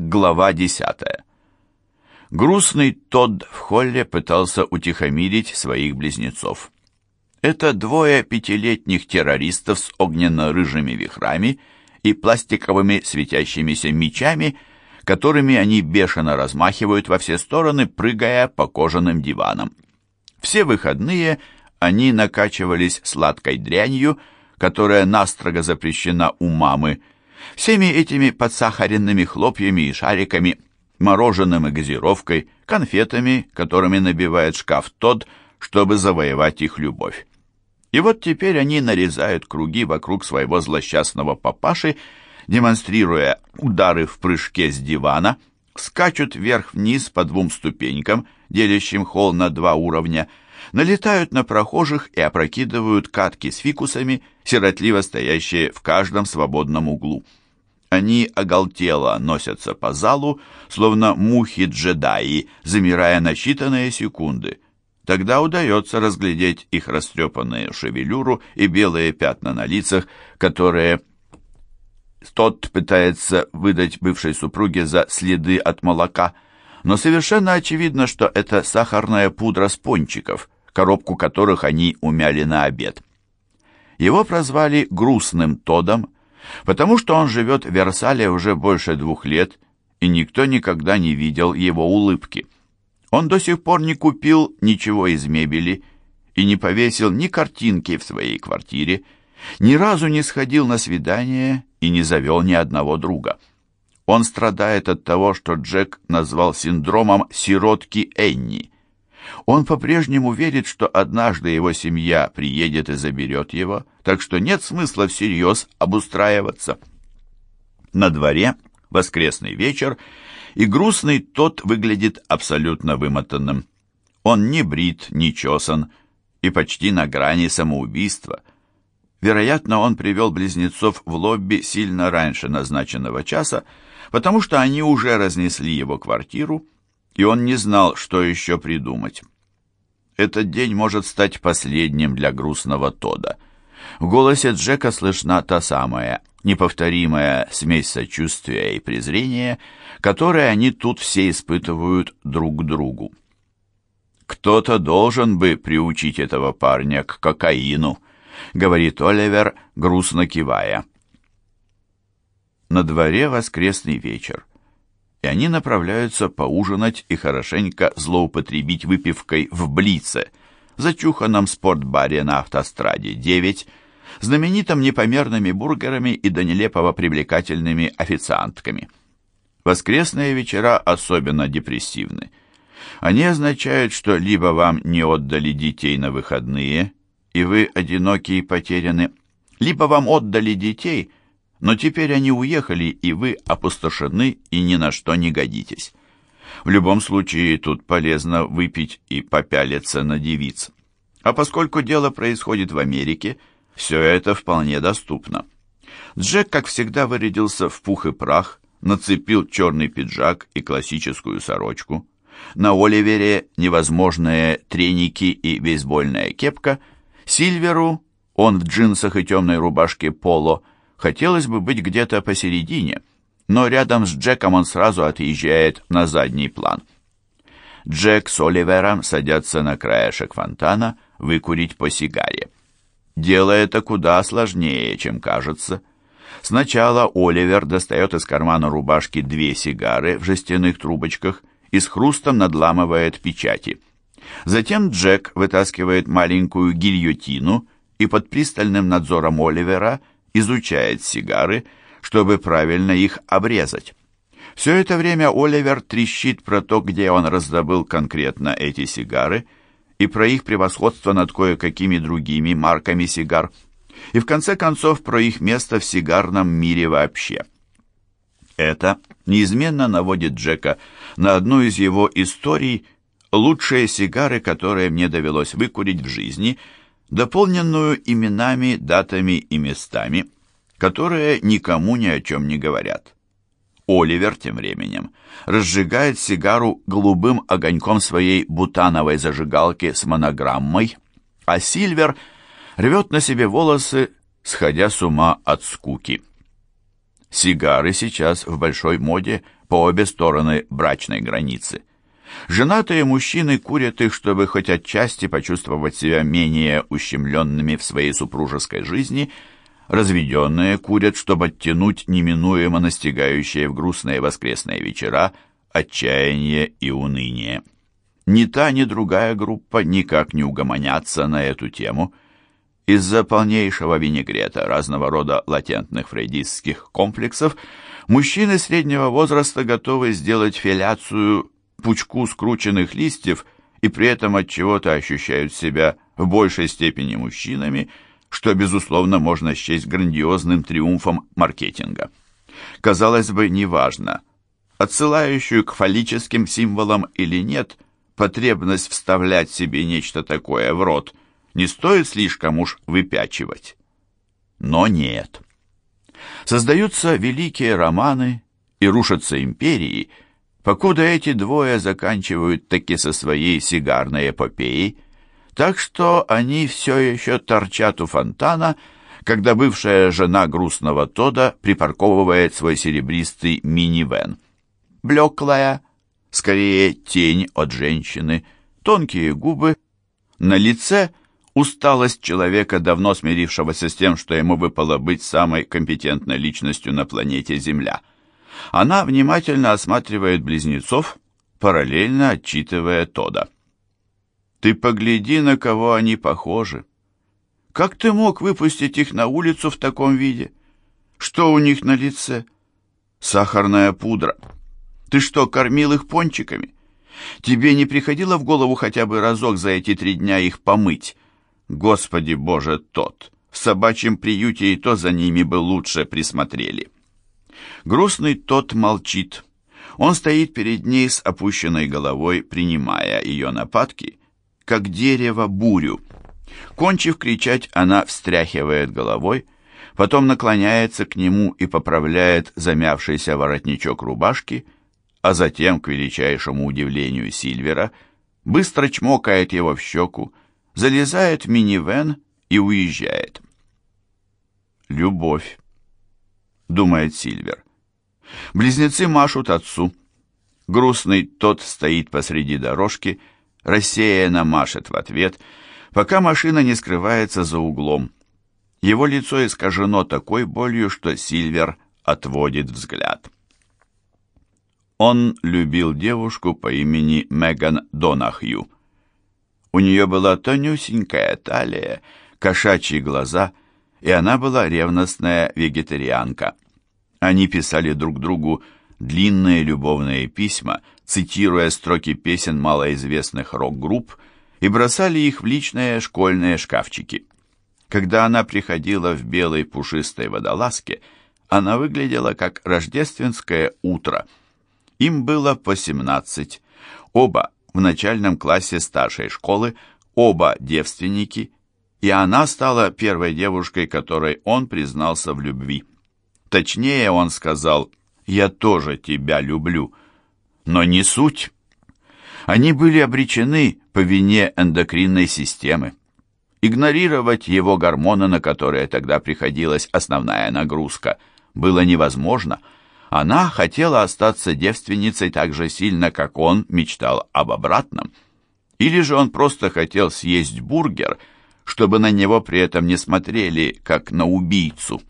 Глава 10. Грустный Тодд в холле пытался утихомирить своих близнецов. Это двое пятилетних террористов с огненно-рыжими вихрами и пластиковыми светящимися мечами, которыми они бешено размахивают во все стороны, прыгая по кожаным диванам. Все выходные они накачивались сладкой дрянью, которая настрого запрещена у мамы, Всеми этими подсахаренными хлопьями и шариками, мороженым и газировкой, конфетами, которыми набивает шкаф тот, чтобы завоевать их любовь. И вот теперь они нарезают круги вокруг своего злосчастного папаши, демонстрируя удары в прыжке с дивана, скачут вверх-вниз по двум ступенькам, делящим холл на два уровня, налетают на прохожих и опрокидывают катки с фикусами, сиротливо стоящие в каждом свободном углу. Они оголтело носятся по залу, словно мухи-джедаи, замирая на считанные секунды. Тогда удается разглядеть их растрепанную шевелюру и белые пятна на лицах, которые тот пытается выдать бывшей супруге за следы от молока, но совершенно очевидно, что это сахарная пудра с пончиков, коробку которых они умяли на обед. Его прозвали «грустным Тодом», потому что он живет в Версале уже больше двух лет, и никто никогда не видел его улыбки. Он до сих пор не купил ничего из мебели и не повесил ни картинки в своей квартире, ни разу не сходил на свидание и не завел ни одного друга. Он страдает от того, что Джек назвал синдромом «сиротки Энни». Он по-прежнему верит, что однажды его семья приедет и заберет его, так что нет смысла всерьез обустраиваться. На дворе воскресный вечер, и грустный тот выглядит абсолютно вымотанным. Он не брит, не чесан и почти на грани самоубийства. Вероятно, он привел близнецов в лобби сильно раньше назначенного часа, потому что они уже разнесли его квартиру, и он не знал, что еще придумать. Этот день может стать последним для грустного Тода. В голосе Джека слышна та самая неповторимая смесь сочувствия и презрения, которые они тут все испытывают друг к другу. «Кто-то должен бы приучить этого парня к кокаину», — говорит Оливер, грустно кивая. На дворе воскресный вечер и они направляются поужинать и хорошенько злоупотребить выпивкой в Блице, зачуханном спортбаре на автостраде 9, знаменитом непомерными бургерами и до нелепого привлекательными официантками. Воскресные вечера особенно депрессивны. Они означают, что либо вам не отдали детей на выходные, и вы одиноки и потеряны, либо вам отдали детей – но теперь они уехали, и вы опустошены и ни на что не годитесь. В любом случае, тут полезно выпить и попялиться на девиц. А поскольку дело происходит в Америке, все это вполне доступно. Джек, как всегда, вырядился в пух и прах, нацепил черный пиджак и классическую сорочку. На Оливере невозможные треники и бейсбольная кепка. Сильверу, он в джинсах и темной рубашке поло – Хотелось бы быть где-то посередине, но рядом с Джеком он сразу отъезжает на задний план. Джек с Оливером садятся на краешек фонтана выкурить по сигаре. Дело это куда сложнее, чем кажется. Сначала Оливер достает из кармана рубашки две сигары в жестяных трубочках и с хрустом надламывает печати. Затем Джек вытаскивает маленькую гильотину и под пристальным надзором Оливера – изучает сигары, чтобы правильно их обрезать. Все это время Оливер трещит про то, где он раздобыл конкретно эти сигары, и про их превосходство над кое-какими другими марками сигар, и в конце концов про их место в сигарном мире вообще. Это неизменно наводит Джека на одну из его историй «Лучшие сигары, которые мне довелось выкурить в жизни», дополненную именами, датами и местами, которые никому ни о чем не говорят. Оливер тем временем разжигает сигару голубым огоньком своей бутановой зажигалки с монограммой, а Сильвер рвет на себе волосы, сходя с ума от скуки. Сигары сейчас в большой моде по обе стороны брачной границы. Женатые мужчины курят их, чтобы хоть отчасти почувствовать себя менее ущемленными в своей супружеской жизни. Разведенные курят, чтобы оттянуть неминуемо настигающие в грустные воскресные вечера отчаяние и уныние. Ни та, ни другая группа никак не угомонятся на эту тему. Из-за полнейшего винегрета разного рода латентных фрейдистских комплексов мужчины среднего возраста готовы сделать филяцию пучку скрученных листьев и при этом от чего-то ощущают себя в большей степени мужчинами, что, безусловно, можно счесть грандиозным триумфом маркетинга. Казалось бы, неважно, отсылающую к фаллическим символам или нет, потребность вставлять себе нечто такое в рот не стоит слишком уж выпячивать. Но нет. Создаются великие романы и рушатся империи – покуда эти двое заканчивают таки со своей сигарной эпопеей, так что они все еще торчат у фонтана, когда бывшая жена грустного Тода припарковывает свой серебристый минивэн. Блеклая, скорее тень от женщины, тонкие губы, на лице усталость человека, давно смирившегося с тем, что ему выпало быть самой компетентной личностью на планете Земля – она внимательно осматривает близнецов, параллельно отчитывая Тода. «Ты погляди, на кого они похожи. Как ты мог выпустить их на улицу в таком виде? Что у них на лице? Сахарная пудра. Ты что, кормил их пончиками? Тебе не приходило в голову хотя бы разок за эти три дня их помыть? Господи Боже, тот! В собачьем приюте и то за ними бы лучше присмотрели». Грустный тот молчит. Он стоит перед ней с опущенной головой, принимая ее нападки, как дерево бурю. Кончив кричать, она встряхивает головой, потом наклоняется к нему и поправляет замявшийся воротничок рубашки, а затем, к величайшему удивлению Сильвера, быстро чмокает его в щеку, залезает в минивэн и уезжает. «Любовь», — думает Сильвер. Близнецы машут отцу. Грустный тот стоит посреди дорожки, рассеянно машет в ответ, пока машина не скрывается за углом. Его лицо искажено такой болью, что Сильвер отводит взгляд. Он любил девушку по имени Меган Донахью. У нее была тонюсенькая талия, кошачьи глаза, и она была ревностная вегетарианка. Они писали друг другу длинные любовные письма, цитируя строки песен малоизвестных рок-групп, и бросали их в личные школьные шкафчики. Когда она приходила в белой пушистой водолазке, она выглядела как рождественское утро. Им было по 17. Оба в начальном классе старшей школы, оба девственники, и она стала первой девушкой, которой он признался в любви. Точнее, он сказал «Я тоже тебя люблю», но не суть. Они были обречены по вине эндокринной системы. Игнорировать его гормоны, на которые тогда приходилась основная нагрузка, было невозможно. Она хотела остаться девственницей так же сильно, как он мечтал об обратном. Или же он просто хотел съесть бургер, чтобы на него при этом не смотрели, как на убийцу.